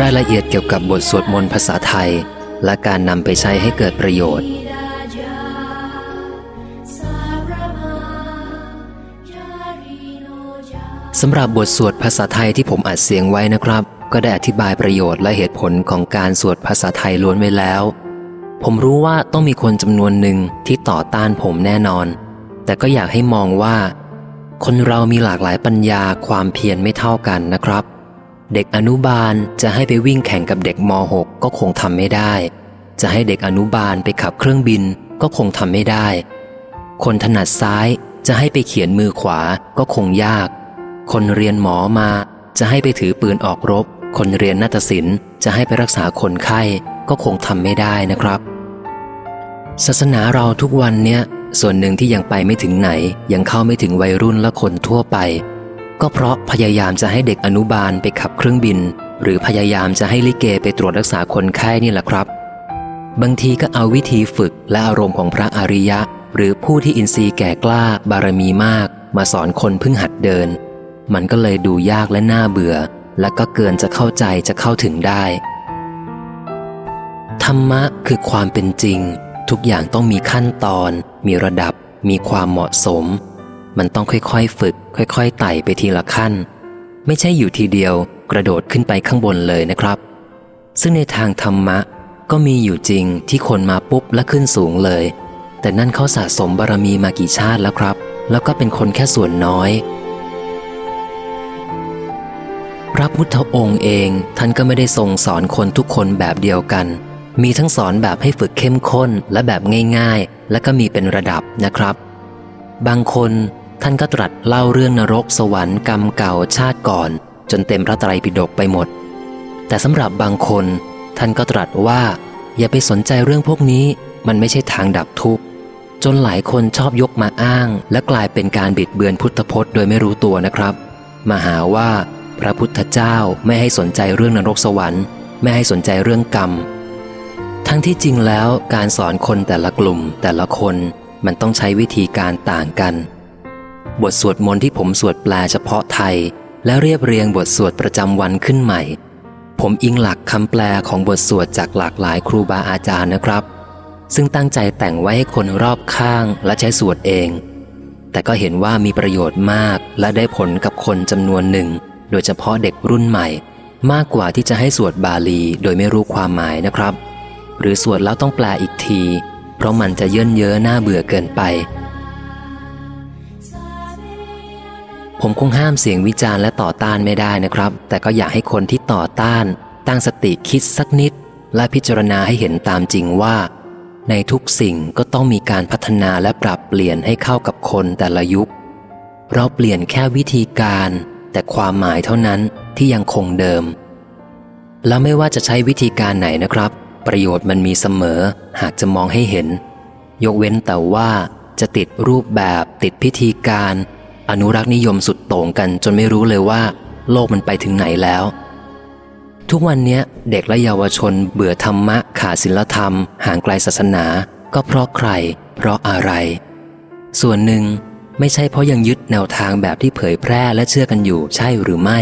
รายละเอียดเกี่ยวกับบทสวดมนต์ภาษาไทย และการนำไปใช้ให้เกิดประโยชน์ สำหรับบทสวดภาษาไทยที่ผมอัดเสียงไว้นะครับ ก็ได้อธิบายประโยชน์และเหตุผลของการสวดภาษาไทยล้วนไว้แล้ว ผมรู้ว่าต้องมีคนจำนวนหนึ่งที่ต่อต้านผมแน่นอน แต่ก็อยากให้มองว่า คนเรามีหลากหลายปัญญาความเพียรไม่เท่ากันนะครับ เด็กอนุบาลจะให้ไปวิ่งแข่งกับเด็กม .6 ก็คงทำไม่ได้ จะให้เด็กอนุบาลไปขับเครื่องบินก็คงทำไม่ได้ คนถนัดซ้ายจะให้ไปเขียนมือขวาก็คงยาก คนเรียนหมอมา จะให้ไปถือปืนออกรบ คนเรียนนาฏศิลป์จะให้ไปรักษาคนไข้ก็คงทำไม่ได้นะครับ ศาสนาเราทุกวันเนี้ยส่วนหนึ่งที่ยังไปไม่ถึงไหน ยังเข้าไม่ถึงวัยรุ่นและคนทั่วไป ก็เพราะพยายามจะให้เด็กอนุบาลไปขับเครื่องบิน หรือพยายามจะให้ลิเกไปตรวจรักษาคนไข้นี่แหละครับ บางทีก็เอาวิธีฝึกและอารมณ์ของพระอริยะ หรือผู้ที่อินทรีย์แก่กล้าบารมีมาก มาสอนคนเพิ่งหัดเดิน มันก็เลยดูยากและน่าเบื่อ และก็เกินจะเข้าใจจะเข้าถึงได้ ธรรมะคือความเป็นจริง ทุกอย่างต้องมีขั้นตอน มีระดับ มีความเหมาะสม มันต้องค่อยๆฝึก ค่อยๆไต่ไปทีละขั้น ไม่ใช่อยู่ทีเดียวกระโดดขึ้นไปข้างบนเลยนะครับ ซึ่งในทางธรรมะก็มีอยู่จริงที่คนมาปุ๊บและขึ้นสูงเลย แต่นั่นเขาสะสมบารมีมากี่ชาติแล้วครับ แล้วก็เป็นคนแค่ส่วนน้อย พระพุทธองค์เองท่านก็ไม่ได้ทรงสอนคนทุกคนแบบเดียวกัน มีทั้งสอนแบบให้ฝึกเข้มข้นและแบบง่าย ๆ และก็มีเป็นระดับนะครับ บางคน ท่านก็ตรัสเล่าเรื่องนรกสวรรค์กรรมเก่าชาติก่อน จนเต็มพระไตรปิฎกไปหมด แต่สำหรับบางคน ท่านก็ตรัสว่า อย่าไปสนใจเรื่องพวกนี้มันไม่ใช่ทางดับทุกข์ จนหลายคนชอบยกมาอ้าง และกลายเป็นการบิดเบือนพุทธพจน์โดยไม่รู้ตัวนะครับ มาหาว่า พระพุทธเจ้าไม่ให้สนใจเรื่องนรกสวรรค์ ไม่ให้สนใจเรื่องกรรม ทั้งที่จริงแล้วการสอนคนแต่ละกลุ่มแต่ละคนมันต้องใช้วิธีการต่างกัน บทสวดมนต์ที่ผมสวดแปลเฉพาะไทย และเรียบเรียงบทสวดประจำวันขึ้นใหม่ ผมอิงหลักคำแปลของบทสวดจากหลากหลายครูบาอาจารย์นะครับ ซึ่งตั้งใจแต่งไว้ให้คนรอบข้างและใช้สวดเอง แต่ก็เห็นว่ามีประโยชน์มากและได้ผลกับคนจำนวนหนึ่ง โดยเฉพาะเด็กรุ่นใหม่ มากกว่าที่จะให้สวดบาลีโดยไม่รู้ความหมายนะครับ หรือสวดแล้วต้องแปลอีกที เพราะมันจะเยินเย้อหน้าเบื่อเกินไป ผมคงห้ามเสียงวิจารณ์และต่อต้านไม่ได้นะครับ แต่ก็อยากให้คนที่ต่อต้าน ตั้งสติคิดสักนิด และพิจารณาให้เห็นตามจริงว่า ในทุกสิ่งก็ต้องมีการพัฒนาและปรับเปลี่ยนให้เข้ากับคนแต่ละยุค เราเปลี่ยนแค่วิธีการ แต่ความหมายเท่านั้นที่ยังคงเดิม แล้วไม่ว่าจะใช้วิธีการไหนนะครับ ประโยชน์มันมีเสมอหากจะมองให้เห็น ยกเว้นแต่ว่าจะติดรูปแบบติดพิธีการ อนุรักษ์นิยมสุดโต่งกันจนไม่รู้เลยว่า โลกมันไปถึงไหนแล้ว ทุกวันนี้เด็กและเยาวชนเบื่อธรรมะขาดศีลธรรม ห่างไกลศาสนา ก็เพราะใคร เพราะอะไร ส่วนหนึ่งไม่ใช่เพราะยังยึดแนวทางแบบที่เผยแพร่และเชื่อกันอยู่ใช่หรือไม่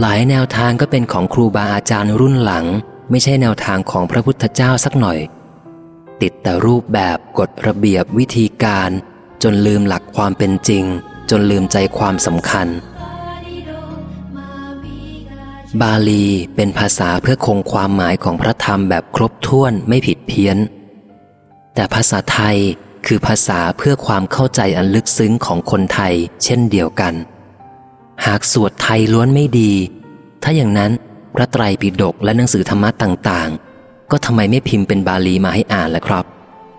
หลายแนวทางก็เป็นของครูบาอาจารย์รุ่นหลัง ไม่ใช่แนวทางของพระพุทธเจ้าสักหน่อย ติดแต่รูปแบบกฎระเบียบวิธีการ จนลืมหลักความเป็นจริง จนลืมใจความสำคัญ บาลีเป็นภาษาเพื่อคงความหมายของพระธรรมแบบครบถ้วนไม่ผิดเพี้ยน แต่ภาษาไทยคือภาษาเพื่อความเข้าใจอันลึกซึ้งของคนไทย เช่นเดียวกัน หากสวดไทยล้วนไม่ดี ถ้าอย่างนั้นพระไตรปิฎกและหนังสือธรรมะต่างๆ ก็ทำไมไม่พิมพ์เป็นบาลีมาให้อ่านล่ะครับ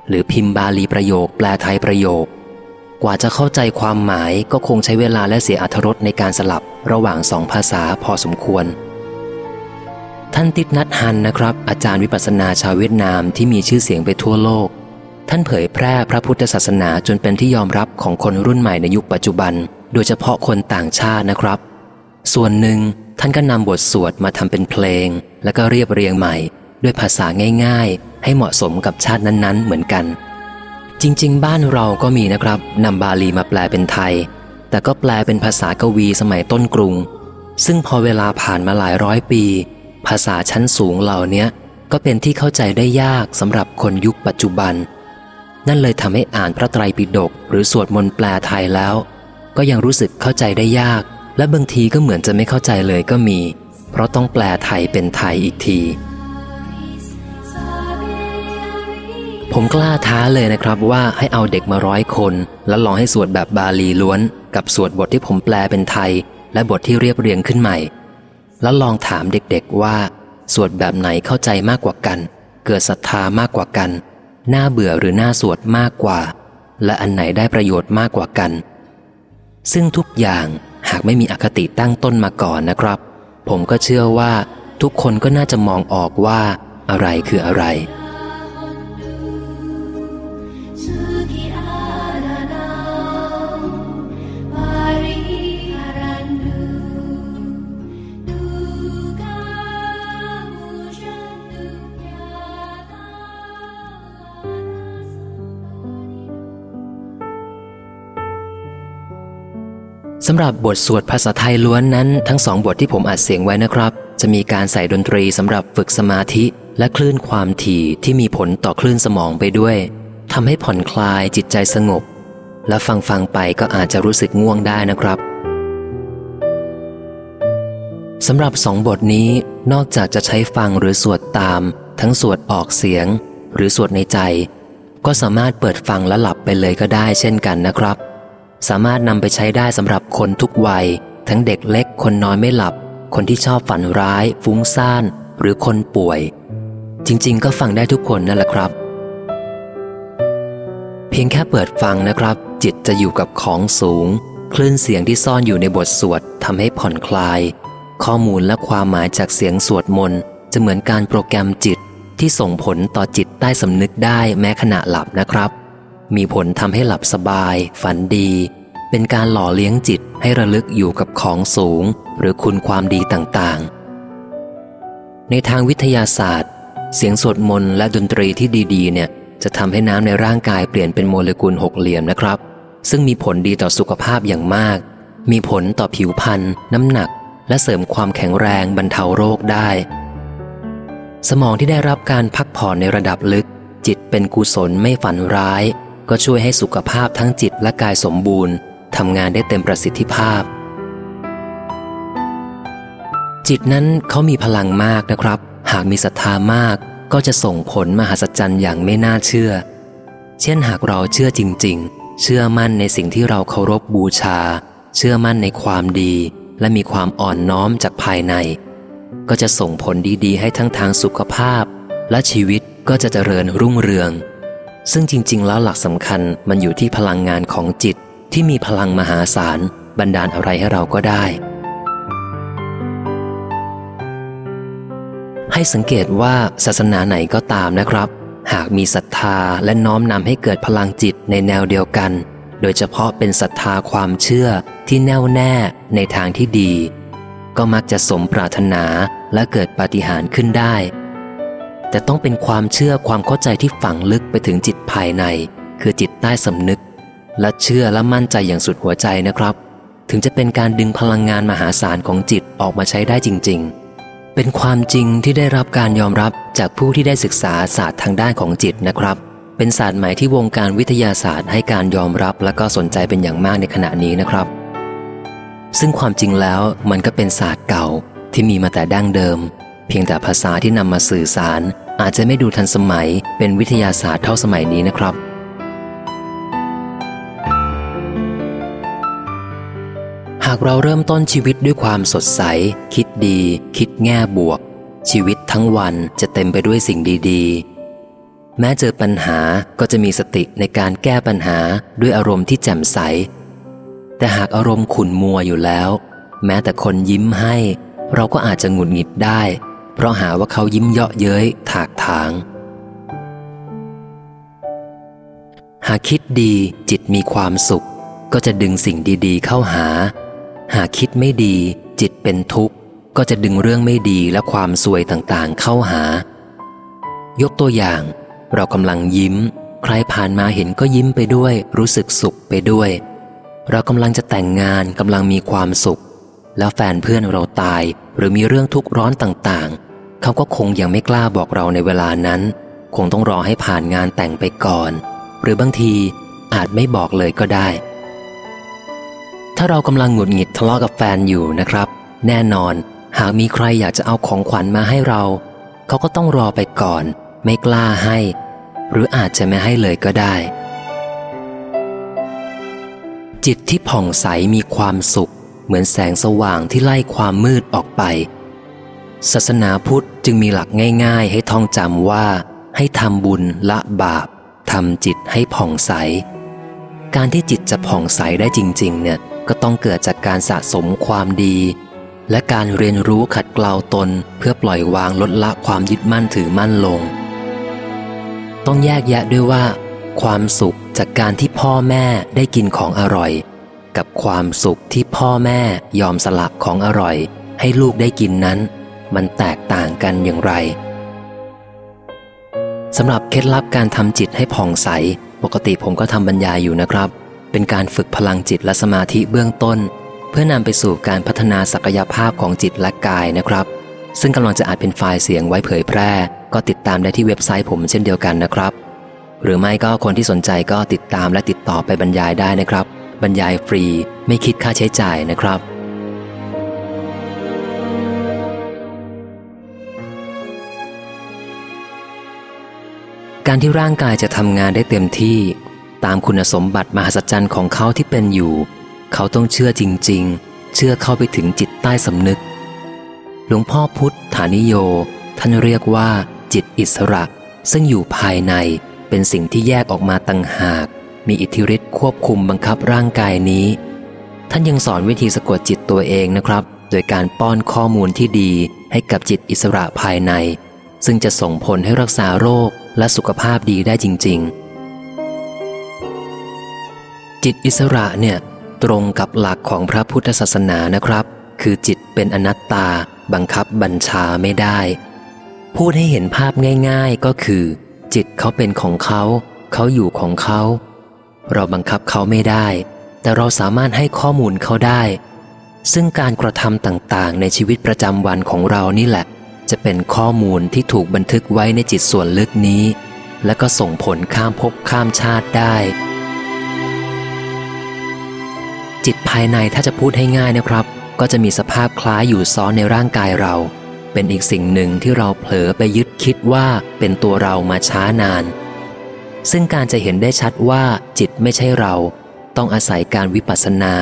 หรือพิมพ์บาลีประโยคแปลไทยประโยค กว่าจะเข้าใจความหมายก็คงใช้เวลาและเสียอรรรสในการสลับระหว่างสองภาษาพอสมควร ท่านติดนัดฮันนะครับ อาจารย์วิปัสสนาชาวเวียดนามที่มีชื่อเสียงไปทั่วโลก ท่านเผยแพร่พระพุทธศาสนาจนเป็นที่ยอมรับของคนรุ่นใหม่ในยุคปัจจุบัน โดยเฉพาะคนต่างชาตินะครับ ส่วนหนึ่งท่านก็นำบทสวดมาทำเป็นเพลง แล้วก็เรียบเรียงใหม่ ด้วยภาษาง่าย ๆ ให้เหมาะสมกับชาตินั้นๆ เหมือนกัน จริง ๆ บ้านเราก็มีนะครับนำบาลีมาแปลเป็นไทย แต่ก็แปลเป็นภาษากวีสมัยต้นกรุง ซึ่งพอเวลาผ่านมาหลายร้อยปี ภาษาชั้นสูงเหล่านี้ก็เป็นที่เข้าใจได้ยากสำหรับคนยุคปัจจุบัน นั่นเลยทำให้อ่านพระไตรปิฎกหรือสวดมนต์แปลไทยแล้ว ก็ยังรู้สึกเข้าใจได้ยาก และบางทีก็เหมือนจะไม่เข้าใจเลยก็มี เพราะต้องแปลไทยเป็นไทยอีกที ผมกล้าท้าเลยนะครับว่าให้เอาเด็กมาร้อยคน แล้วลองให้สวดแบบบาลีล้วน กับสวดบทที่ผมแปลเป็นไทย และบทที่เรียบเรียงขึ้นใหม่ แล้วลองถามเด็กๆว่า สวดแบบไหนเข้าใจมากกว่ากัน เกิดศรัทธามากกว่ากันน่าเบื่อหรือน่าสวดมากกว่า และอันไหนได้ประโยชน์มากกว่ากัน ซึ่งทุกอย่างหากไม่มีอคติตั้งต้นมาก่อนนะครับ ผมก็เชื่อว่าทุกคนก็น่าจะมองออกว่าอะไรคืออะไร สำหรับบทสวดภาษาไทยล้วนนั้น ทั้งสองบทที่ผมอัดเสียงไว้นะครับ จะมีการใส่ดนตรีสำหรับฝึกสมาธิ และคลื่นความถี่ที่มีผลต่อคลื่นสมองไปด้วยทำให้ผ่อนคลายจิตใจสงบ และฟังฟังไปก็อาจจะรู้สึกง่วงได้นะครับสำหรับสองบทนี้นอกจากจะใช้ฟังหรือสวดตาม ทั้งสวดออกเสียง หรือสวดในใจ ก็สามารถเปิดฟังและหลับไปเลยก็ได้เช่นกันนะครับ สามารถนำไปใช้ได้สำหรับคนทุกวัย ทั้งเด็กเล็กคนนอนไม่หลับ คนที่ชอบฝันร้าย ฟุ้งซ่าน หรือคนป่วย จริง ๆ ก็ฟังได้ทุกคนนั่นแหละครับ เพียงแค่เปิดฟังนะครับ จิตจะอยู่กับของสูง คลื่นเสียงที่ซ่อนอยู่ในบทสวดทำให้ผ่อนคลาย ข้อมูลและความหมายจากเสียงสวดมนต์จะเหมือนการโปรแกรมจิตที่ส่งผลต่อจิตใต้สำนึกได้แม้ขณะหลับนะครับ มีผลทำให้หลับสบาย ฝันดี เป็นการหล่อเลี้ยงจิตให้ระลึกอยู่กับของสูง หรือคุณความดีต่างๆ ในทางวิทยาศาสตร์ เสียงสวดมนต์และดนตรีที่ดีๆ เนี่ย จะทำให้น้ำในร่างกายเปลี่ยนเป็นโมเลกุลหกเหลี่ยมนะครับ ซึ่งมีผลดีต่อสุขภาพอย่างมาก มีผลต่อผิวพรรณน้ำหนัก และเสริมความแข็งแรงบรรเทาโรคได้ สมองที่ได้รับการพักผ่อนในระดับลึกจิตเป็นกุศลไม่ฝันร้าย ก็ช่วยให้สุขภาพทั้งจิตและกายสมบูรณ์ทำงานได้เต็มประสิทธิภาพ จิตนั้นเขามีพลังมากนะครับ หากมีศรัทธามากก็จะส่งผลมหัศจรรย์อย่างไม่น่าเชื่อ เช่นหากเราเชื่อจริง ๆ เชื่อมั่นในสิ่งที่เราเคารพบูชา เชื่อมั่นในความดี และมีความอ่อนน้อมจากภายใน ก็จะส่งผลดีๆ ให้ทั้งทางสุขภาพ และชีวิตก็จะเจริญรุ่งเรือง ซึ่งจริง ๆ แล้วหลักสำคัญมันอยู่ที่พลังงานของจิตที่มีพลังมหาศาลบันดาลอะไรให้เราก็ได้ ให้สังเกตว่าศาสนาไหนก็ตามนะครับ หากมีศรัทธาและน้อมนำให้เกิดพลังจิตในแนวเดียวกัน โดยเฉพาะเป็นศรัทธาความเชื่อที่แน่วแน่ในทางที่ดี ก็มักจะสมปรารถนาและเกิดปาฏิหาริย์ขึ้นได้ แต่ต้องเป็นความเชื่อความเข้าใจที่ฝังลึกไปถึงจิตภายใน คือจิตใต้สำนึก และเชื่อและมั่นใจอย่างสุดหัวใจนะครับ ถึงจะเป็นการดึงพลังงานมหาศาลของจิตออกมาใช้ได้จริง ๆ เป็นความจริงที่ได้รับการยอมรับจากผู้ที่ได้ศึกษาศาสตร์ทางด้านของจิตนะครับ เป็นศาสตร์ใหม่ที่วงการวิทยาศาสตร์ให้การยอมรับและก็สนใจเป็นอย่างมากในขณะนี้นะครับ ซึ่งความจริงแล้วมันก็เป็นศาสตร์เก่าที่มีมาแต่ดั้งเดิม พียงแต่ภาษาที่นำมาสื่อสาร อาจจะไม่ดูทันสมัยเป็นวิทยาศาสตร์เท่าสมัยนี้นะครับ หากเราเริ่มต้นชีวิตด้วยความสดใส คิดดี คิดแง่บวก ชีวิตทั้งวันจะเต็มไปด้วยสิ่งดีๆ แม้เจอปัญหาก็จะมีสติในการแก้ปัญหาด้วยอารมณ์ที่แจ่มใส แต่หากอารมณ์ขุ่นมัวอยู่แล้ว แม้แต่คนยิ้มให้ เราก็อาจจะหงุดหงิดได้ ราะหาว่าเขายิ้มเยาะเย้ยถากถาง หากคิดดีจิตมีความสุข ก็จะดึงสิ่งดีๆ เข้าหา หากคิดไม่ดี จิตเป็นทุกข์ ก็จะดึงเรื่องไม่ดีและความสวยต่างๆ เข้าหา ยกตัวอย่าง เรากำลังยิ้ม ใครผ่านมาเห็นก็ยิ้มไปด้วย รู้สึกสุขไปด้วย เรากำลังจะแต่งงานกำลังมีความสุขแล้วแฟนเพื่อนเราตายหรือมีเรื่องทุกข์ร้อนต่างๆ เขาก็คงยังไม่กล้าบอกเราในเวลานั้น คงต้องรอให้ผ่านงานแต่งไปก่อน หรือบางทีอาจไม่บอกเลยก็ได้ ถ้าเรากำลังหงุดหงิดทะเลาะกับแฟนอยู่นะครับ แน่นอน หากมีใครอยากจะเอาของขวัญมาให้เรา เขาก็ต้องรอไปก่อน ไม่กล้าให้ หรืออาจจะไม่ให้เลยก็ได้ จิตที่ผ่องใสมีความสุข เหมือนแสงสว่างที่ไล่ความมืดออกไป ศาสนาพุทธจึงมีหลักง่ายๆ ให้ท่องจำว่า ให้ทำบุญละบาปทำจิตให้ผ่องใส การที่จิตจะผ่องใสได้จริง ๆ เนี่ยก็ต้องเกิดจากการสะสมความดี และการเรียนรู้ขัดเกลาตนเพื่อปล่อยวางลดละความยึดมั่นถือมั่นลง ต้องแยกแยะด้วยว่า ความสุขจากการที่พ่อแม่ได้กินของอร่อย กับความสุขที่พ่อแม่ยอมสละของอร่อย ให้ลูกได้กินนั้น มันแตกต่างกันอย่างไรสำหรับเคล็ดลับการทำจิตให้ผ่องใส ปกติผมก็ทำบรรยายอยู่นะครับ เป็นการฝึกพลังจิตและสมาธิเบื้องต้น เพื่อนำไปสู่การพัฒนาศักยภาพของจิตและกายนะครับ ซึ่งกำลังจะอาจเป็นไฟล์เสียงไว้เผยแพร่ ก็ติดตามได้ที่เว็บไซต์ผมเช่นเดียวกันนะครับ หรือไม่ก็คนที่สนใจก็ติดตามและติดต่อไปบรรยายได้นะครับ บรรยายฟรี ไม่คิดค่าใช้จ่ายนะครับ การที่ร่างกายจะทำงานได้เต็มที่ ตามคุณสมบัติมหัศจรรย์ของเขาที่เป็นอยู่ เขาต้องเชื่อจริง ๆ เชื่อเข้าไปถึงจิตใต้สำนึก หลวงพ่อพุทธฐานิโย ท่านเรียกว่า จิตอิสระ ซึ่งอยู่ภายในเป็นสิ่งที่แยกออกมาต่างหาก มีอิทธิฤทธิ์ควบคุมบังคับร่างกายนี้ ท่านยังสอนวิธีสะกดจิตตัวเองนะครับ โดยการป้อนข้อมูลที่ดีให้กับจิตอิสระภายใน ซึ่งจะส่งผลให้รักษาโรคและสุขภาพดีได้จริง ๆ จิตอิสระเนี่ยตรงกับหลักของพระพุทธศาสนานะครับ คือจิตเป็นอนัตตา บังคับบัญชาไม่ได้ พูดให้เห็นภาพง่าย ๆก็คือ จิตเขาเป็นของเขา เขาอยู่ของเขา เราบังคับเขาไม่ได้ แต่เราสามารถให้ข้อมูลเขาได้ ซึ่งการกระทำต่างๆ ในชีวิตประจำวันของเรานี่แหละ จะเป็นข้อมูลที่ถูกบันทึกไว้ในจิตส่วนลึกนี้ และก็ส่งผลข้ามภพข้ามชาติได้ จิตภายในถ้าจะพูดให้ง่ายนะครับ ก็จะมีสภาพคล้ายอยู่ซ้อนในร่างกายเรา เป็นอีกสิ่งหนึ่งที่เราเผลอไปยึดคิดว่าเป็นตัวเรามาช้านาน ซึ่งการจะเห็นได้ชัดว่าจิตไม่ใช่เรา ต้องอาศัยการวิปัสสนา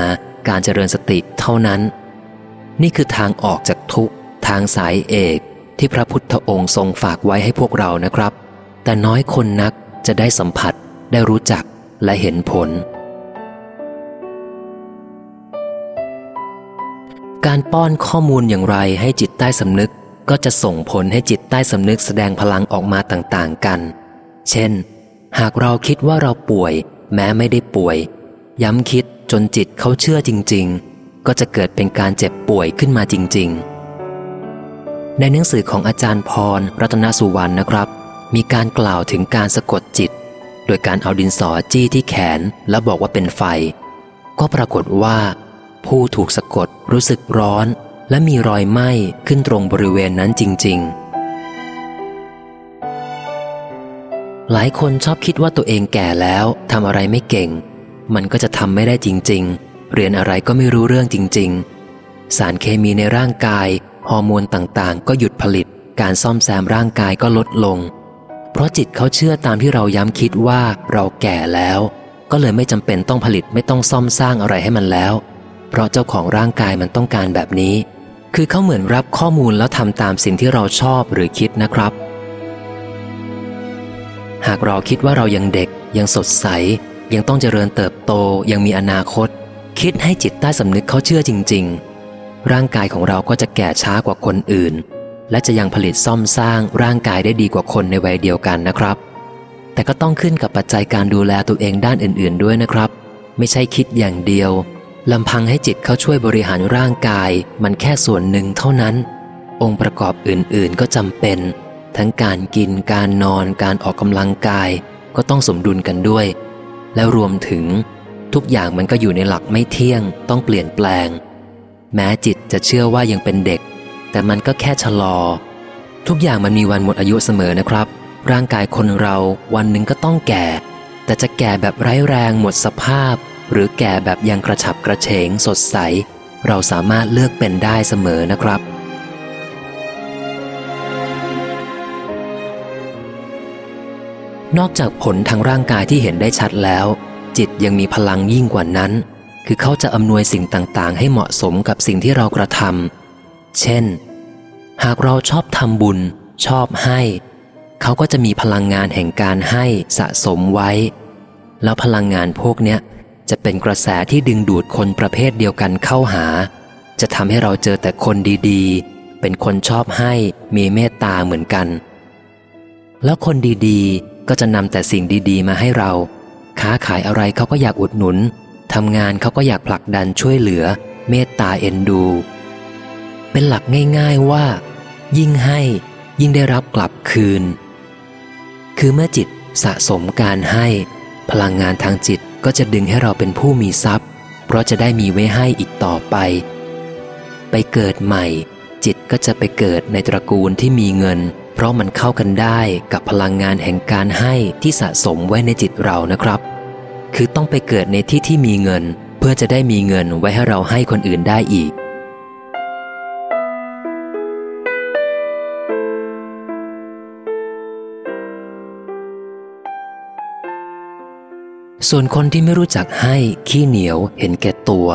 การเจริญสติเท่านั้น นี่คือทางออกจากทุกทางสายเอก ที่พระพุทธองค์ทรงฝากไว้ให้พวกเรานะครับ แต่น้อยคนนักจะได้สัมผัส ได้รู้จักและเห็นผล การป้อนข้อมูลอย่างไรให้จิตใต้สำนึกก็จะส่งผลให้จิตใต้สำนึกแสดงพลังออกมาต่างๆกัน เช่น หากเราคิดว่าเราป่วย แม้ไม่ได้ป่วย ย้ำคิดจนจิตเขาเชื่อจริง ๆ ก็จะเกิดเป็นการเจ็บป่วยขึ้นมาจริง ๆ ในหนังสือของอาจารย์พร รัตนสุวรรณนะครับ มีการกล่าวถึงการสะกดจิต โดยการเอาดินสอจี้ที่แขนแล้วบอกว่าเป็นไฟ ก็ปรากฏว่า ผู้ถูกสะกดรู้สึกร้อน และมีรอยไหม้ขึ้นตรงบริเวณนั้นจริง ๆ หลายคนชอบคิดว่าตัวเองแก่แล้วทำอะไรไม่เก่ง มันก็จะทำไม่ได้จริง ๆ เรียนอะไรก็ไม่รู้เรื่องจริง ๆ สารเคมีในร่างกาย ฮอร์โมนต่างๆ ก็หยุดผลิต การซ่อมแซมร่างกายก็ลดลง เพราะจิตเขาเชื่อตามที่เราย้ำคิดว่าเราแก่แล้ว ก็เลยไม่จำเป็นต้องผลิตไม่ต้องซ่อมสร้างอะไรให้มันแล้ว เพราะเจ้าของร่างกายมันต้องการแบบนี้ คือเขาเหมือนรับข้อมูลแล้วทำตามสิ่งที่เราชอบหรือคิดนะครับ หากเราคิดว่าเรายังเด็กยังสดใส ยังต้องเจริญเติบโตยังมีอนาคต คิดให้จิตใต้สำนึกเขาเชื่อจริง ๆ ร่างกายของเราก็จะแก่ช้ากว่าคนอื่น และจะยังผลิตซ่อมสร้างร่างกายได้ดีกว่าคนในวัยเดียวกันนะครับ แต่ก็ต้องขึ้นกับปัจจัยการดูแลตัวเองด้านอื่น ๆ ด้วยนะครับ ไม่ใช่คิดอย่างเดียวลำพังให้จิตเขาช่วยบริหารร่างกาย มันแค่ส่วนหนึ่งเท่านั้น องค์ประกอบอื่น ๆ ก็จำเป็น ทั้งการกินการนอนการออกกำลังกาย ก็ต้องสมดุลกันด้วย แล้วรวมถึง ทุกอย่างมันก็อยู่ในหลักไม่เที่ยง ต้องเปลี่ยนแปลง แม้จิตจะเชื่อว่ายังเป็นเด็ก แต่มันก็แค่ชะลอ ทุกอย่างมันมีวันหมดอายุเสมอนะครับ ร่างกายคนเราวันหนึ่งก็ต้องแก่ แต่จะแก่แบบไร้แรงหมดสภาพ หรือแก่แบบยังกระฉับกระเฉงสดใส เราสามารถเลือกเป็นได้เสมอนะครับนอกจากผลทางร่างกายที่เห็นได้ชัดแล้ว จิตยังมีพลังยิ่งกว่านั้น คือเขาจะอำนวยสิ่งต่างๆ ให้เหมาะสมกับสิ่งที่เรากระทำเช่น หากเราชอบทำบุญ ชอบให้ เขาก็จะมีพลังงานแห่งการให้สะสมไว้ แล้วพลังงานพวกเนี้ยจะเป็นกระแสที่ดึงดูดคนประเภทเดียวกันเข้าหา จะทำให้เราเจอแต่คนดีๆ เป็นคนชอบให้มีเมตตาเหมือนกัน แล้วคนดีๆ ก็จะนำแต่สิ่งดีๆ มาให้เรา ค้าขายอะไรเขาก็อยากอุดหนุน ทำงานเขาก็อยากผลักดันช่วยเหลือ เมตตาเอ็นดู เป็นหลักง่ายๆว่า ยิ่งให้ยิ่งได้รับกลับคืน คือเมื่อจิตสะสมการให้ พลังงานทางจิตก็จะดึงให้เราเป็นผู้มีทรัพย์ เพราะจะได้มีไว้ให้อีกต่อไป ไปเกิดใหม่ จิตก็จะไปเกิดในตระกูลที่มีเงิน เพราะมันเข้ากันได้กับพลังงานแห่งการให้ที่สะสมไว้ในจิตเรานะครับ คือต้องไปเกิดในที่ที่มีเงิน เพื่อจะได้มีเงินไว้ให้เราให้คนอื่นได้อีก ส่วนคนที่ไม่รู้จักให้ขี้เหนียวเห็นแก่ตัว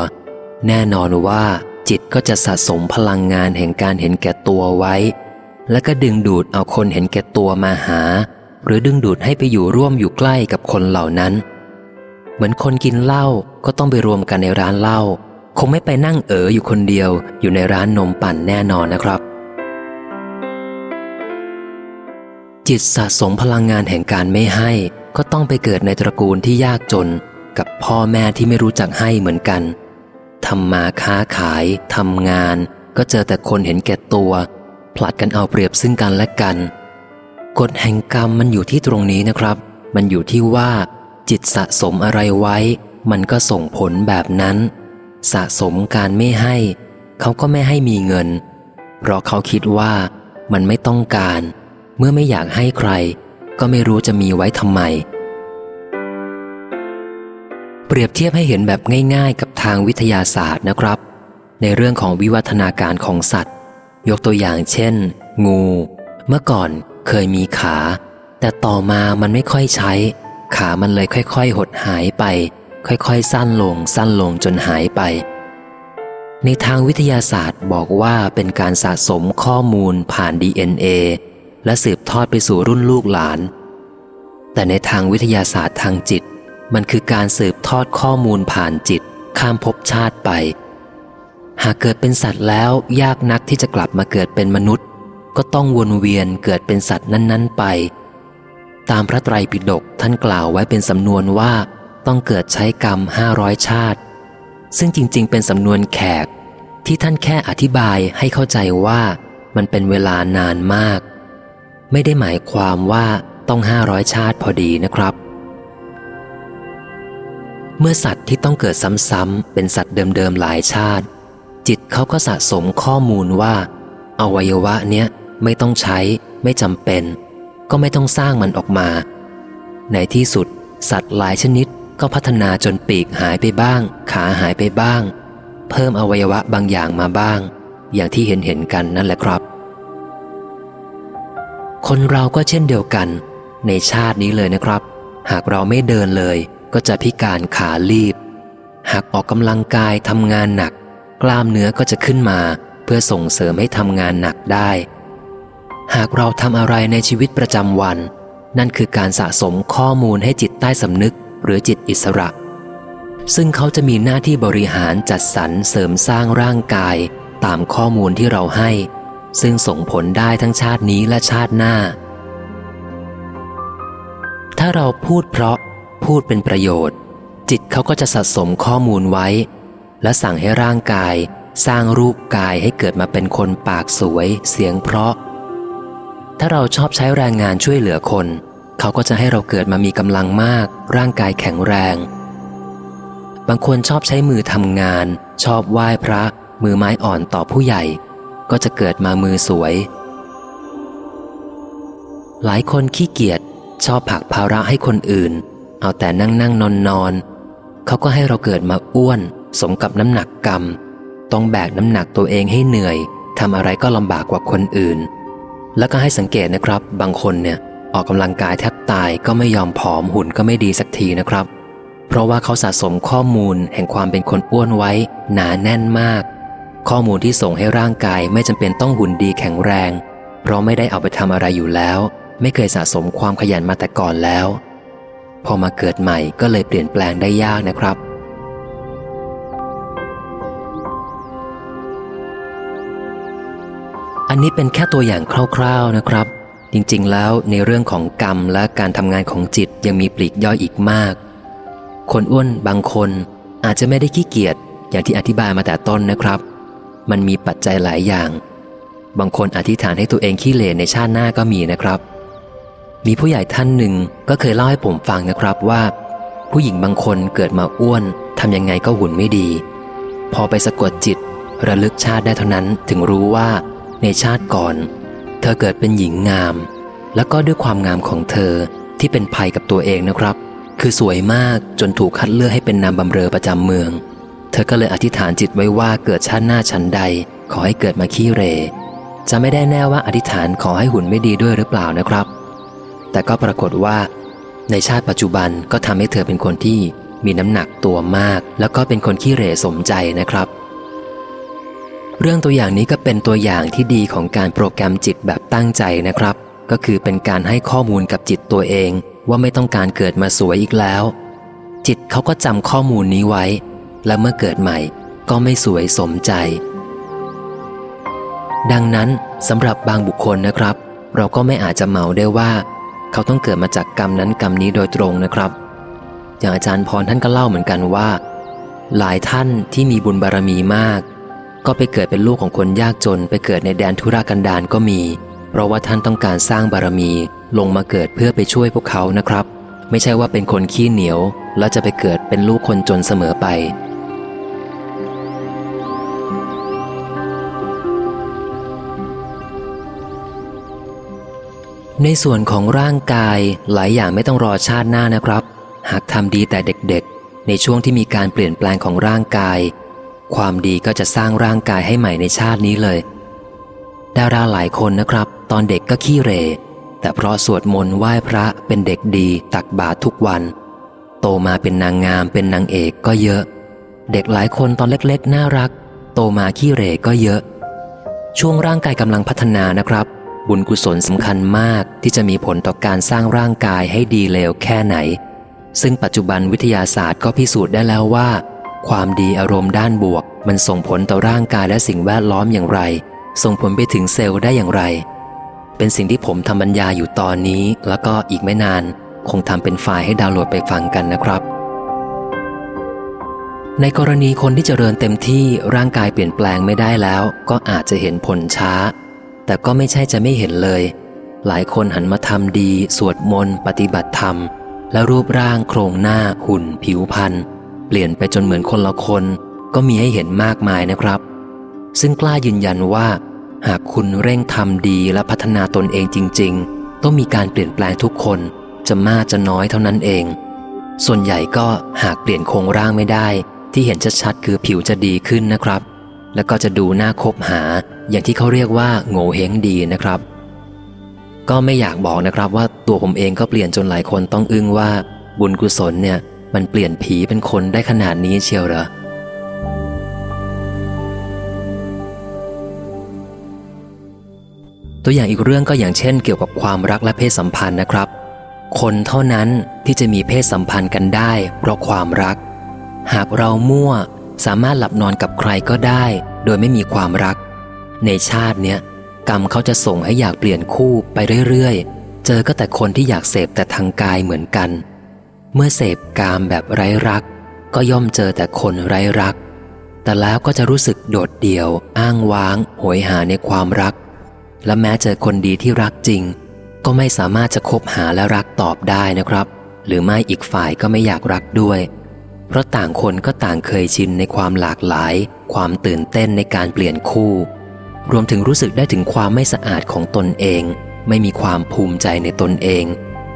แน่นอนว่าจิตก็จะสะสมพลังงานแห่งการเห็นแก่ตัวไว้ แล้วก็ดึงดูดเอาคนเห็นแก่ตัวมาหา หรือดึงดูดให้ไปอยู่ร่วมอยู่ใกล้กับคนเหล่านั้น เหมือนคนกินเหล้าก็ต้องไปรวมกันในร้านเหล้าคงไม่ไปนั่งเอ๋ออยู่คนเดียว อยู่ในร้านนมปั่นแน่นอนนะครับ จิตสะสมพลังงานแห่งการไม่ให้ ก็ต้องไปเกิดในตระกูลที่ยากจน กับพ่อแม่ที่ไม่รู้จักให้เหมือนกันทำมาค้าขายทำงาน ก็เจอแต่คนเห็นแก่ตัว ผลัดกันเอาเปรียบซึ่งกันและกัน กฎแห่งกรรมมันอยู่ที่ตรงนี้นะครับ มันอยู่ที่ว่า จิตสะสมอะไรไว้ มันก็ส่งผลแบบนั้น สะสมการไม่ให้ เขาก็ไม่ให้มีเงิน เพราะเขาคิดว่ามันไม่ต้องการ เมื่อไม่อยากให้ใคร ก็ไม่รู้จะมีไว้ทำไม เปรียบเทียบให้เห็นแบบง่าย ๆ กับทางวิทยาศาสตร์นะครับ ในเรื่องของวิวัฒนาการของสัตว์ ยกตัวอย่างเช่น งู เมื่อก่อนเคยมีขา แต่ต่อมามันไม่ค่อยใช้ ขามันเลยค่อยๆ หดหายไป ค่อยๆ สั้นลง สั้นลงจนหายไป ในทางวิทยาศาสตร์บอกว่าเป็นการสะสมข้อมูลผ่าน DNA และสืบทอดไปสู่รุ่นลูกหลาน แต่ในทางวิทยาศาสตร์ทางจิต มันคือการสืบทอดข้อมูลผ่านจิต ข้ามภพชาติไป หากเกิดเป็นสัตว์แล้วยากนักที่จะกลับมาเกิดเป็นมนุษย์ ก็ต้องวนเวียนเกิดเป็นสัตว์นั้น ๆ ไป ตามพระไตรปิฎกท่านกล่าวไว้เป็นสำนวนว่า ต้องเกิดใช้กรรมห้าร้อยชาติ ซึ่งจริง ๆ เป็นสำนวนแขก ที่ท่านแค่อธิบายให้เข้าใจว่ามันเป็นเวลานานมาก ไม่ได้หมายความว่าต้องห้าร้อยชาติพอดีนะครับ เมื่อสัตว์ที่ต้องเกิดซ้ำๆเป็นสัตว์เดิมๆหลายชาติ จิตเขาก็สะสมข้อมูลว่า อวัยวะเนี้ยไม่ต้องใช้ไม่จำเป็น ก็ไม่ต้องสร้างมันออกมา ในที่สุด สัตว์หลายชนิดก็พัฒนาจนปีกหายไปบ้าง ขาหายไปบ้าง เพิ่มอวัยวะบางอย่างมาบ้าง อย่างที่เห็นเห็นกันนั่นแหละครับ คนเราก็เช่นเดียวกัน ในชาตินี้เลยนะครับ หากเราไม่เดินเลย ก็จะพิการขาลีบ หากออกกำลังกายทำงานหนัก กล้ามเนื้อก็จะขึ้นมา เพื่อส่งเสริมให้ทำงานหนักได้ หากเราทำอะไรในชีวิตประจำวัน นั่นคือการสะสมข้อมูลให้จิตใต้สำนึกหรือจิตอิสระ ซึ่งเขาจะมีหน้าที่บริหารจัดสรรเสริมสร้างร่างกายตามข้อมูลที่เราให้ ซึ่งส่งผลได้ทั้งชาตินี้และชาติหน้า ถ้าเราพูดเพราะพูดเป็นประโยชน์ จิตเขาก็จะสะสมข้อมูลไว้ และสั่งให้ร่างกาย สร้างรูปกายให้เกิดมาเป็นคนปากสวย เสียงเพราะ ถ้าเราชอบใช้แรงงานช่วยเหลือคน เขาก็จะให้เราเกิดมามีกำลังมาก ร่างกายแข็งแรง บางคนชอบใช้มือทำงาน ชอบไหว้พระ มือไม้อ่อนต่อผู้ใหญ่ ก็จะเกิดมามือสวย หลายคนขี้เกียจชอบผักภาระให้คนอื่น เอาแต่นั่งนั่งนอนนอนเขาก็ให้เราเกิดมาอ้วน สมกับน้ำหนักกรรม ต้องแบกน้ำหนักตัวเองให้เหนื่อยทำอะไรก็ลำบากกว่าคนอื่น แล้วก็ให้สังเกตนะครับ บางคนเนี่ยออกกำลังกายแทบตายก็ไม่ยอมผอมหุ่นก็ไม่ดีสักทีนะครับ เพราะว่าเขาสะสมข้อมูลแห่งความเป็นคนอ้วนไว้ หนาแน่นมาก ข้อมูลที่ส่งให้ร่างกายไม่จำเป็นต้องหุ่นดีแข็งแรง เพราะไม่ได้เอาไปทำอะไรอยู่แล้ว ไม่เคยสะสมความขยันมาแต่ก่อนแล้ว พอมาเกิดใหม่ก็เลยเปลี่ยนแปลงได้ยากนะครับ อันนี้เป็นแค่ตัวอย่างคร่าวๆนะครับ จริงๆแล้วในเรื่องของกรรมและการทำงานของจิตยังมีปลีกย่อยอีกมาก คนอ้วนบางคนอาจจะไม่ได้ขี้เกียจอย่างที่อธิบายมาแต่ต้นนะครับ มันมีปัจจัยหลายอย่าง บางคนอธิษฐานให้ตัวเองขี้เหร่ในชาติหน้าก็มีนะครับ มีผู้ใหญ่ท่านหนึ่งก็เคยเล่าให้ผมฟังนะครับว่า ผู้หญิงบางคนเกิดมาอ้วนทำยังไงก็หุ่นไม่ดี พอไปสะกดจิต ระลึกชาติได้เท่านั้นถึงรู้ว่า ในชาติก่อน เธอเกิดเป็นหญิงงาม แล้วก็ด้วยความงามของเธอที่เป็นภัยกับตัวเองนะครับ คือสวยมากจนถูกคัดเลือกให้เป็นนามบำเรอประจำเมือง เธอก็เลยอธิษฐานจิตไว้ว่าเกิดชาติหน้าชั้นใด ขอให้เกิดมาขี้เร จะไม่ได้แน่ว่าอธิษฐานขอให้หุ่นไม่ดีด้วยหรือเปล่านะครับ แต่ก็ปรากฏว่า ในชาติปัจจุบันก็ทำให้เธอเป็นคนที่มีน้ำหนักตัวมาก แล้วก็เป็นคนขี้เรสมใจนะครับ เรื่องตัวอย่างนี้ก็เป็นตัวอย่างที่ดีของการโปรแกรมจิตแบบตั้งใจนะครับ ก็คือเป็นการให้ข้อมูลกับจิตตัวเอง ว่าไม่ต้องการเกิดมาสวยอีกแล้ว จิตเขาก็จำข้อมูลนี้ไว้ และเมื่อเกิดใหม่ก็ไม่สวยสมใจ ดังนั้นสำหรับบางบุคคลนะครับ เราก็ไม่อาจจะเหมาได้ว่า เขาต้องเกิดมาจากกรรมนั้นกรรมนี้โดยตรงนะครับ อย่างอาจารย์พรท่านก็เล่าเหมือนกันว่า หลายท่านที่มีบุญบารรมีมาก ก็ไปเกิดเป็นลูกของคนยากจน ไปเกิดในแดนทุรกันดารก็มี เพราะว่าท่านต้องการสร้างบารมีลงมาเกิดเพื่อไปช่วยพวกเขานะครับ ไม่ใช่ว่าเป็นคนขี้เหนียว แล้วจะไปเกิดเป็นลูกคนจนเสมอไป ในส่วนของร่างกายหลายอย่างไม่ต้องรอชาติหน้านะครับ หากทำดีแต่เด็กๆ ในช่วงที่มีการเปลี่ยนแปลงของร่างกาย ความดีก็จะสร้างร่างกายให้ใหม่ในชาตินี้เลย ดาราหลายคนนะครับ ตอนเด็กก็ขี้เร แต่เพราะสวดมนต์ไหว้พระเป็นเด็กดีตักบาตรทุกวัน โตมาเป็นนางงามเป็นนางเอกก็เยอะ เด็กหลายคนตอนเล็กๆ น่ารัก โตมาขี้เรก็เยอะ ช่วงร่างกายกำลังพัฒนานะครับ บุญกุศลสำคัญมากที่จะมีผลต่อการสร้างร่างกายให้ดีเลวแค่ไหน ซึ่งปัจจุบันวิทยาศาสตร์ก็พิสูจน์ได้แล้วว่า ความดีอารมณ์ด้านบวก มันส่งผลต่อร่างกายและสิ่งแวดล้อมอย่างไร ส่งผลไปถึงเซลล์ได้อย่างไร เป็นสิ่งที่ผมทำบรรยายอยู่ตอนนี้ แล้วก็อีกไม่นาน คงทำเป็นไฟล์ให้ดาวน์โหลดไปฟังกันนะครับ ในกรณีคนที่เจริญเต็มที่ร่างกายเปลี่ยนแปลงไม่ได้แล้ว ก็อาจจะเห็นผลช้า แต่ก็ไม่ใช่จะไม่เห็นเลย หลายคนหันมาทำดี สวดมนต์ปฏิบัติธรรม และรูปร่างโครงหน้าหุ่น ผิวพรรณ เปลี่ยนไปจนเหมือนคนละคนก็มีให้เห็นมากมายนะครับ ซึ่งกล้ายืนยันว่า หากคุณเร่งทำดีและพัฒนาตนเองจริง ๆ ต้องมีการเปลี่ยนแปลงทุกคนจะมากจะน้อยเท่านั้นเอง ส่วนใหญ่ก็หากเปลี่ยนโครงร่างไม่ได้ ที่เห็นชัดๆคือผิวจะดีขึ้นนะครับ แล้วก็จะดูน่าคบหา อย่างที่เขาเรียกว่าโง่เฮงดีนะครับ ก็ไม่อยากบอกนะครับว่าตัวผมเองก็เปลี่ยนจนหลายคนต้องอึ้งว่าบุญกุศลเนี่ย มันเปลี่ยนผีเป็นคนได้ขนาดนี้เชียวเหรอ ตัวอย่างอีกเรื่องก็อย่างเช่น เกี่ยวกับความรักและเพศสัมพันธ์นะครับ คนเท่านั้นที่จะมีเพศสัมพันธ์กันได้ เพราะความรัก หากเรามั่วสามารถหลับนอนกับใครก็ได้ โดยไม่มีความรัก ในชาติเนี้ยกรรมเขาจะส่งให้อยากเปลี่ยนคู่ไปเรื่อยๆ เจอก็แต่คนที่อยากเสพแต่ทางกายเหมือนกัน เมื่อเสพกามแบบไร้รัก ก็ย่อมเจอแต่คนไร้รัก แต่แล้วก็จะรู้สึกโดดเดี่ยว อ้างว้างโหยหาในความรัก และแม้เจอคนดีที่รักจริง ก็ไม่สามารถจะคบหาและรักตอบได้นะครับ หรือไม่อีกฝ่ายก็ไม่อยากรักด้วย เพราะต่างคนก็ต่างเคยชินในความหลากหลาย ความตื่นเต้นในการเปลี่ยนคู่ รวมถึงรู้สึกได้ถึงความไม่สะอาดของตนเอง ไม่มีความภูมิใจในตนเอง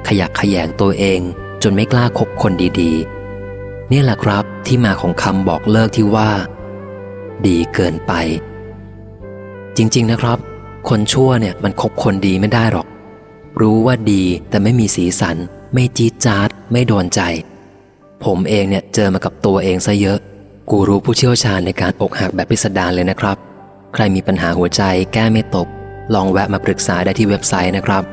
ขยักขยงตัวเอง จนไม่กล้าคบคนดีๆ เนี่ยแหละครับที่มาของคำบอกเลิกที่ว่า ดีเกินไป จริงๆนะครับ คนชั่วเนี่ยมันคบคนดีไม่ได้หรอก รู้ว่าดีแต่ไม่มีสีสัน ไม่จี๊ดจ๊าด ไม่โดนใจ ผมเองเนี่ยเจอมากับตัวเองซะเยอะ กูรู้ผู้เชี่ยวชาญในการอกหักแบบพิสดารเลยนะครับ ใครมีปัญหาหัวใจแก้ไม่ตก ลองแวะมาปรึกษาได้ที่เว็บไซต์นะครับ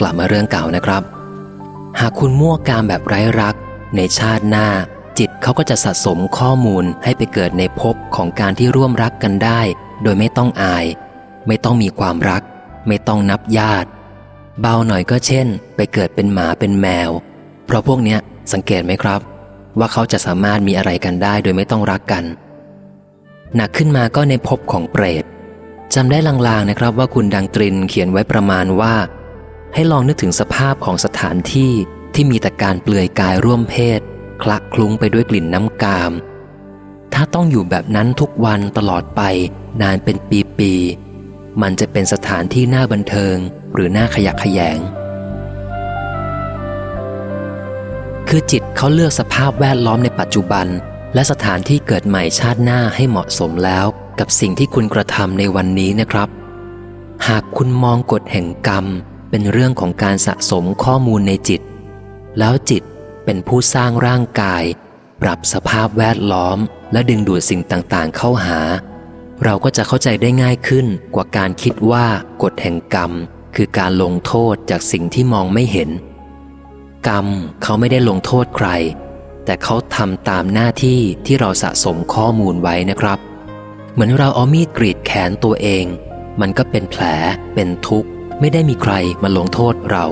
กลับมาเรื่องเก่านะครับ หากคุณมั่วกามแบบไร้รัก ในชาติหน้า จิตเขาก็จะสะสมข้อมูลให้ไปเกิดในภพของการที่ร่วมรักกันได้ โดยไม่ต้องอาย ไม่ต้องมีความรัก ไม่ต้องนับญาติ เบาหน่อยก็เช่น ไปเกิดเป็นหมาเป็นแมว เพราะพวกเนี้ยสังเกตไหมครับ ว่าเขาจะสามารถมีอะไรกันได้โดยไม่ต้องรักกัน หนักขึ้นมาก็ในภพของเปรตจำได้ลางๆนะครับว่าคุณดังตรินเขียนไว้ประมาณว่า ให้ลองนึกถึงสภาพของสถานที่ที่มีแต่การเปลือยกายร่วมเพศ คละคลุ้งไปด้วยกลิ่นน้ำกาม ถ้าต้องอยู่แบบนั้นทุกวันตลอดไปนานเป็นปีๆ มันจะเป็นสถานที่น่าบันเทิงหรือน่าขยักขยง คือจิตเขาเลือกสภาพแวดล้อมในปัจจุบัน และสถานที่เกิดใหม่ชาติหน้าให้เหมาะสมแล้ว กับสิ่งที่คุณกระทำในวันนี้นะครับ หากคุณมองกฎแห่งกรรม เป็นเรื่องของการสะสมข้อมูลในจิต แล้วจิตเป็นผู้สร้างร่างกาย ปรับสภาพแวดล้อม และดึงดูดสิ่งต่างๆ เข้าหา เราก็จะเข้าใจได้ง่ายขึ้นกว่าการคิดว่ากฎแห่งกรรม คือการลงโทษจากสิ่งที่มองไม่เห็น กรรมเขาไม่ได้ลงโทษใคร แต่เขาทำตามหน้าที่ที่เราสะสมข้อมูลไว้นะครับ เหมือนเราเอามีดกรีดแขนตัวเอง มันก็เป็นแผลเป็นทุกข์ ไม่ได้มีใครมาลงโทษเรา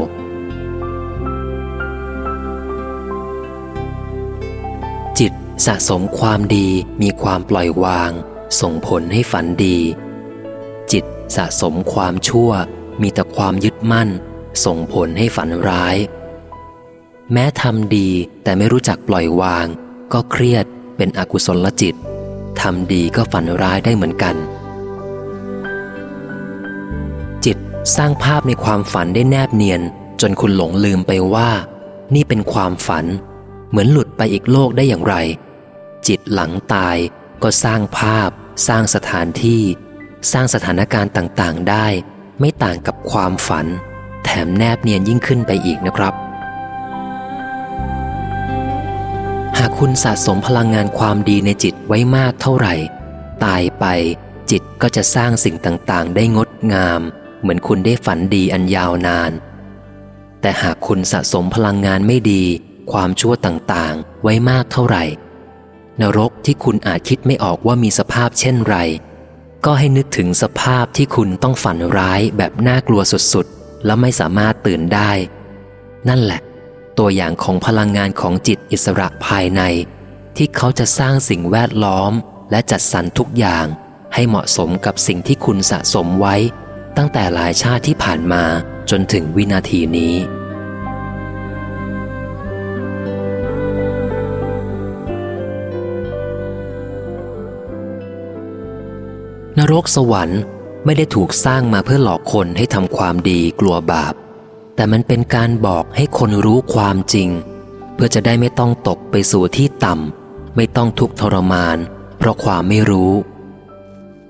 จิตสะสมความดีมีความปล่อยวาง ส่งผลให้ฝันดี จิตสะสมความชั่ว มีแต่ความยึดมั่น ส่งผลให้ฝันร้าย แม้ทำดีแต่ไม่รู้จักปล่อยวาง ก็เครียดเป็นอกุศลจิตทำดีก็ฝันร้ายได้เหมือนกัน สร้างภาพในความฝันได้แนบเนียน จนคุณหลงลืมไปว่า นี่เป็นความฝัน เหมือนหลุดไปอีกโลกได้อย่างไร จิตหลังตายก็สร้างภาพ สร้างสถานที่ สร้างสถานการณ์ต่างๆได้ ไม่ต่างกับความฝัน แถมแนบเนียนยิ่งขึ้นไปอีกนะครับ หากคุณสะสมพลังงานความดีในจิตไว้มากเท่าไหร่ ตายไปจิตก็จะสร้างสิ่งต่างๆ ได้งดงาม เหมือนคุณได้ฝันดีอันยาวนาน แต่หากคุณสะสมพลังงานไม่ดี ความชั่วต่างๆ ไว้มากเท่าไหร่ นรกที่คุณอาจคิดไม่ออกว่ามีสภาพเช่นไร ก็ให้นึกถึงสภาพที่คุณต้องฝันร้ายแบบน่ากลัวสุดๆ แล้วไม่สามารถตื่นได้ นั่นแหละ ตัวอย่างของพลังงานของจิตอิสระภายใน ที่เขาจะสร้างสิ่งแวดล้อมและจัดสรรทุกอย่างให้เหมาะสมกับสิ่งที่คุณสะสมไว้ ตั้งแต่หลายชาติที่ผ่านมาจนถึงวินาทีนี้ นรกสวรรค์ไม่ได้ถูกสร้างมาเพื่อหลอกคนให้ทำความดีกลัวบาป แต่มันเป็นการบอกให้คนรู้ความจริง เพื่อจะได้ไม่ต้องตกไปสู่ที่ต่ำไม่ต้องทุกข์ทรมาน เพราะความไม่รู้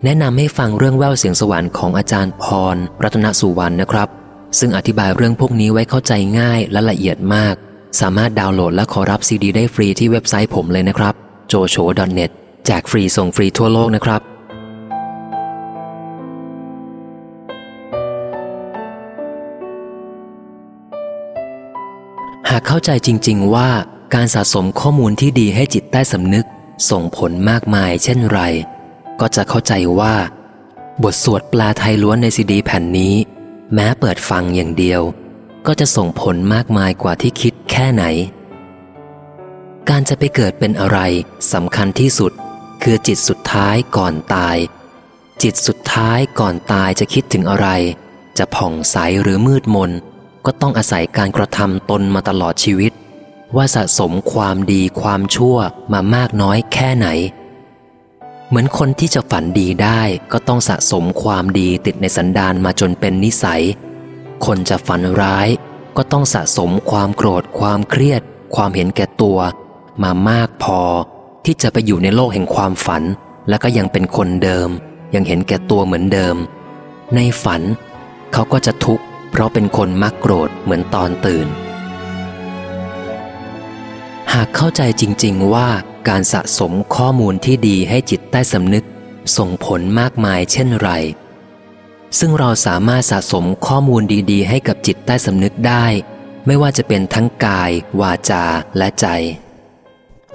แนะนำให้ฟังเรื่องแววเสียงสวรรค์ของอาจารย์พร รัตนสุวรรณนะครับ ซึ่งอธิบายเรื่องพวกนี้ไว้เข้าใจง่ายและละเอียดมาก สามารถดาวน์โหลดและขอรับซีดีได้ฟรีที่เว็บไซต์ผมเลยนะครับ jocho.net แจกฟรีส่งฟรีทั่วโลกนะครับ หากเข้าใจจริง ๆ ว่าการสะสมข้อมูลที่ดีให้จิตใต้สำนึก ส่งผลมากมายเช่นไร ก็จะเข้าใจว่า บทสวดปลาไทยล้วนในซีดีแผ่นนี้ แม้เปิดฟังอย่างเดียว ก็จะส่งผลมากมายกว่าที่คิดแค่ไหน การจะไปเกิดเป็นอะไรสำคัญที่สุด คือจิตสุดท้ายก่อนตาย จิตสุดท้ายก่อนตายจะคิดถึงอะไร จะผ่องใสหรือมืดมน ก็ก็ต้องอาศัยการกระทำตนมาตลอดชีวิตว่าสะสมความดีความชั่วมามากน้อยแค่ไหน เหมือนคนที่จะฝันดีได้ก็ต้องสะสมความดีติดในสันดานมาจนเป็นนิสัย คนจะฝันร้าย ก็ต้องสะสมความโกรธ ความเครียด ความเห็นแก่ตัว มามากพอ ที่จะไปอยู่ในโลกแห่งความฝัน และก็ยังเป็นคนเดิม ยังเห็นแก่ตัวเหมือนเดิม ในฝัน เขาก็จะทุกข์เพราะเป็นคนมักโกรธเหมือนตอนตื่น หากเข้าใจจริง ๆว่าการสะสมข้อมูลที่ดีให้จิต ใต้สำนึกส่งผลมากมายเช่นไร ซึ่งเราสามารถสะสมข้อมูลดีๆ ให้กับจิตใต้สำนึกได้ ไม่ว่าจะเป็นทั้งกาย วาจาและใจ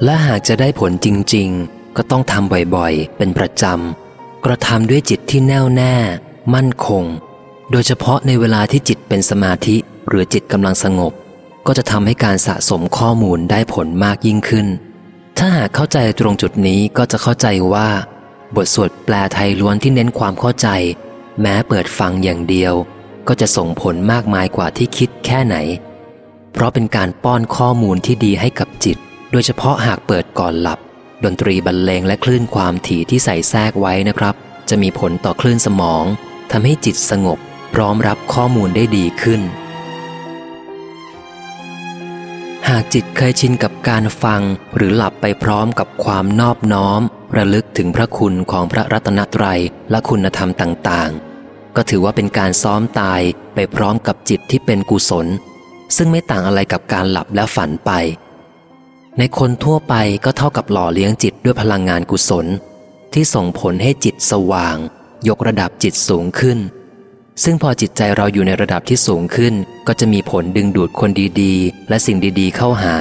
และหากจะได้ผลจริง ๆ ก็ต้องทำบ่อยๆ เป็นประจำ กระทำด้วยจิตที่แน่วแน่ มั่นคง โดยเฉพาะในเวลาที่จิตเป็นสมาธิหรือจิตกำลังสงบ ก็จะทำให้การสะสมข้อมูลได้ผลมากยิ่งขึ้น ถ้าหากเข้าใจตรงจุดนี้ก็จะเข้าใจว่า บทสวดแปลไทยล้วนที่เน้นความเข้าใจ แม้เปิดฟังอย่างเดียว ก็จะส่งผลมากมายกว่าที่คิดแค่ไหน เพราะเป็นการป้อนข้อมูลที่ดีให้กับจิต โดยเฉพาะหากเปิดก่อนหลับ ดนตรีบรรเลงและคลื่นความถี่ที่ใส่แทรกไว้นะครับ จะมีผลต่อคลื่นสมองทำให้จิตสงบ พร้อมรับข้อมูลได้ดีขึ้นากจิตเคยชินกับการฟังหรือหลับไปพร้อมกับความนอบน้อม ระลึกถึงพระคุณของพระรัตนตรัยและคุณธรรมต่างๆ ก็ถือว่าเป็นการซ้อมตายไปพร้อมกับจิตที่เป็นกุศล ซึ่งไม่ต่างอะไรกับการหลับและฝันไป ในคนทั่วไปก็เท่ากับหล่อเลี้ยงจิตด้วยพลังงานกุศล ที่ส่งผลให้จิตสว่าง ยกระดับจิตสูงขึ้น ซึ่งพอจิตใจเราอยู่ในระดับที่สูงขึ้น ก็จะมีผลดึงดูดคนดีๆ และสิ่งดีๆ เข้าหา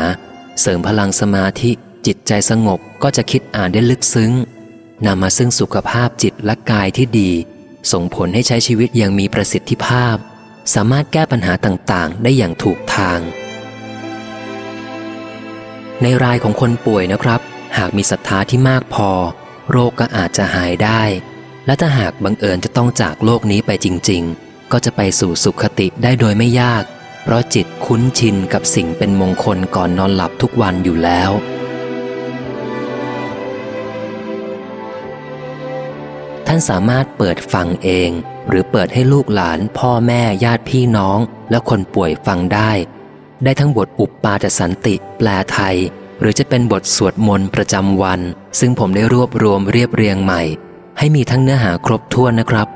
เสริมพลังสมาธิ จิตใจสงบก็จะคิดอ่านได้ลึกซึ้งนำมาซึ่งสุขภาพจิตและกายที่ดี ส่งผลให้ใช้ชีวิตอย่างมีประสิทธิภาพ สามารถแก้ปัญหาต่างๆ ได้อย่างถูกทาง ในรายของคนป่วยนะครับ หากมีศรัทธาที่มากพอ โรคก็อาจจะหายได้ และถ้าหากบังเอิญจะต้องจากโลกนี้ไปจริง ๆ ก็จะไปสู่สุขติได้โดยไม่ยาก เพราะจิตคุ้นชินกับสิ่งเป็นมงคลก่อนนอนหลับทุกวันอยู่แล้ว ท่านสามารถเปิดฟังเอง หรือเปิดให้ลูกหลาน พ่อแม่ญาติพี่น้อง และคนป่วยฟังได้ ได้ทั้งบทอุปปาจสันติ แปลไทย หรือจะเป็นบทสวดมนต์ประจำวัน ซึ่งผมได้รวบรวมเรียบเรียงใหม่ ให้มีทั้งเนื้อหาครบถ้วนนะครับ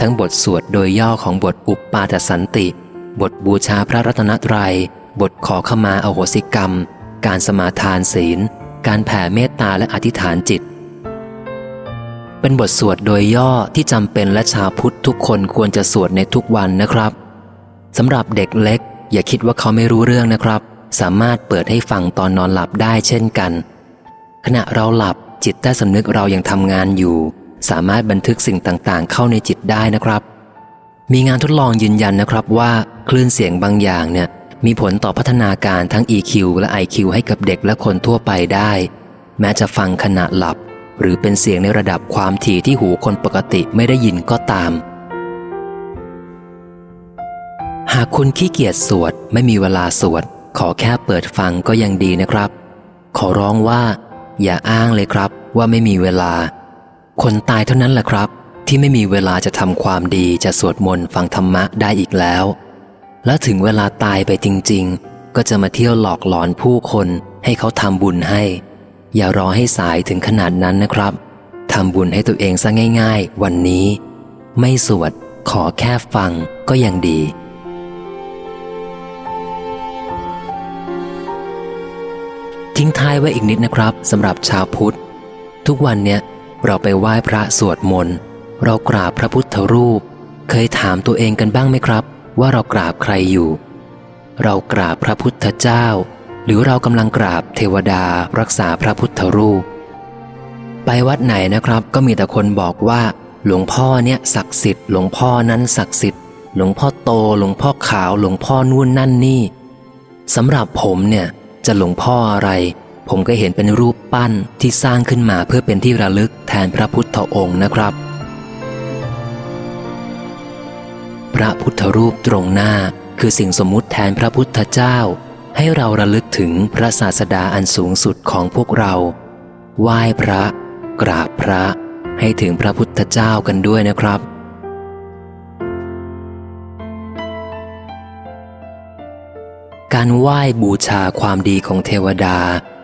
ทั้งบทสวดโดยย่อของบทอุปปาจสันติ บทบูชาพระรัตนตรยัย บทขอขมาอโหสิกรรม การสมาทานศีล การแผ่เมตตาและอธิษฐานจิต เป็นบทสวดโดยย่อที่จำเป็นและชาวพุทธทุกคนควรจะสวดในทุกวันนะครับสำหรับเด็กเล็ก อย่าคิดว่าเขาไม่รู้เรื่องนะครับ สามารถเปิดให้ฟังตอนนอนหลับได้เช่นกัน ขณะเราหลับจิตใต้สำนึกเรายังทำงานอยู่ สามารถบันทึกสิ่งต่างๆ เข้าในจิตได้นะครับ มีงานทดลองยืนยันนะครับว่าคลื่นเสียงบางอย่างเนี่ยมีผลต่อพัฒนาการทั้ง EQ และ IQ ให้กับเด็กและคนทั่วไปได้ แม้จะฟังขณะหลับ หรือเป็นเสียงในระดับความถี่ที่หูคนปกติไม่ได้ยินก็ตาม หากคุณขี้เกียจสวดไม่มีเวลาสวด ขอแค่เปิดฟังก็ยังดีนะครับ ขอร้องว่า อย่าอ้างเลยครับว่าไม่มีเวลา คนตายเท่านั้นแหละครับ ที่ไม่มีเวลาจะทำความดีจะสวดมนต์ฟังธรรมะได้อีกแล้ว แล้วถึงเวลาตายไปจริง ๆ ก็จะมาเที่ยวหลอกหลอนผู้คนให้เขาทำบุญให้ อย่ารอให้สายถึงขนาดนั้นนะครับทำบุญให้ตัวเองซะง่าย ๆ วันนี้ ไม่สวดขอแค่ฟังก็ยังดีทิ้งท้ายไว้อีกนิดนะครับสำหรับชาวพุทธ ทุกวันเนี่ย เราไปไหว้พระสวดมนต์เรากราบพระพุทธรูป เคยถามตัวเองกันบ้างไหมครับ ว่าเรากราบใครอยู่ เรากราบพระพุทธเจ้า หรือเรากำลังกราบเทวดารักษาพระพุทธรูป ไปวัดไหนนะครับ ก็มีแต่คนบอกว่า หลวงพ่อเนี่ยศักดิ์สิทธิ์หลวงพ่อนั้นศักดิ์สิทธิ์ หลวงพ่อโตหลวงพ่อขาวหลวงพ่อนู่นนั่นนี่สำหรับผมเนี่ยจะหลวงพ่ออะไร ผมก็เห็นเป็นรูปปั้นที่สร้างขึ้นมาเพื่อเป็นที่ระลึกแทนพระพุทธองค์นะครับ พระพุทธรูปตรงหน้าคือสิ่งสมมุติแทนพระพุทธเจ้า ให้เราระลึกถึงพระศาสดาอันสูงสุดของพวกเรา ไหว้พระ กราบพระ ให้ถึงพระพุทธเจ้ากันด้วยนะครับการไหว้บูชาความดีของเทวดา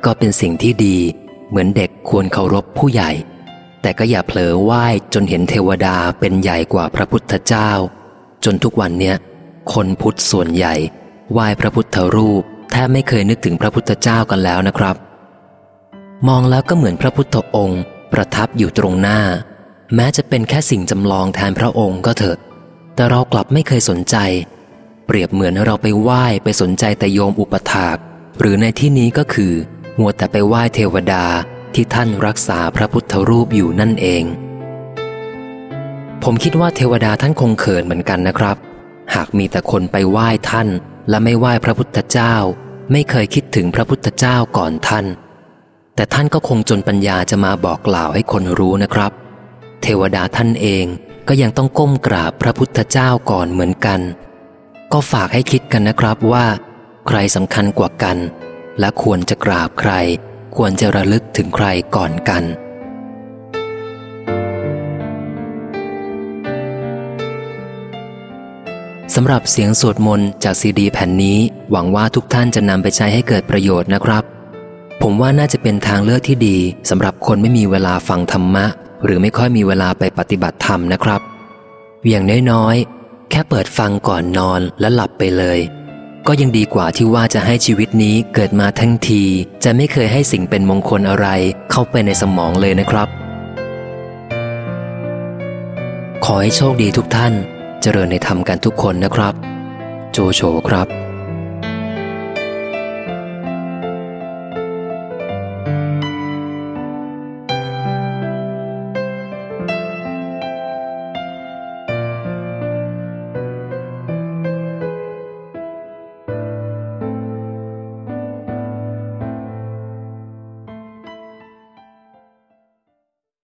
ก็เป็นสิ่งที่ดี เหมือนเด็กควรเคารพผู้ใหญ่ แต่ก็อย่าเผลอไหว้จนเห็นเทวดาเป็นใหญ่กว่าพระพุทธเจ้า จนทุกวันเนี้ยคนพุทธส่วนใหญ่ไหว้พระพุทธรูปแทบไม่เคยนึกถึงพระพุทธเจ้ากันแล้วนะครับ มองแล้วก็เหมือนพระพุทธองค์ ประทับอยู่ตรงหน้า แม้จะเป็นแค่สิ่งจำลองแทนพระองค์ก็เถอะ แต่เรากลับไม่เคยสนใจ เปรียบเหมือนเราไปไหว้ไปสนใจแต่โยมอุปถาก หรือในที่นี้ก็คือ มัวแต่ไปไหว้เทวดาที่ท่านรักษาพระพุทธรูปอยู่นั่นเอง ผมคิดว่าเทวดาท่านคงเขินเหมือนกันนะครับ หากมีแต่คนไปไหว้ท่าน และไม่ไหว้พระพุทธเจ้า ไม่เคยคิดถึงพระพุทธเจ้าก่อนท่าน แต่ท่านก็คงจนปัญญาจะมาบอกกล่าวให้คนรู้นะครับ เทวดาท่านเองก็ยังต้องก้มกราบพระพุทธเจ้าก่อนเหมือนกัน ก็ฝากให้คิดกันนะครับว่า ใครสำคัญกว่ากัน และควรจะกราบใคร ควรจะระลึกถึงใครก่อนกัน สำหรับเสียงสวดมนต์จากซีดีแผ่นนี้ หวังว่าทุกท่านจะนำไปใช้ให้เกิดประโยชน์นะครับ ผมว่าน่าจะเป็นทางเลือกที่ดีสำหรับคนไม่มีเวลาฟังธรรมะ หรือไม่ค่อยมีเวลาไปปฏิบัติธรรมนะครับอย่างน้อยๆ แค่เปิดฟังก่อนนอนและหลับไปเลย ก็ยังดีกว่าที่ว่าจะให้ชีวิตนี้เกิดมาทั้งที จะไม่เคยให้สิ่งเป็นมงคลอะไรเข้าไปในสมองเลยนะครับ ขอให้โชคดีทุกท่าน เจริญในธรรมกันทุกคนนะครับ โจโฉครับ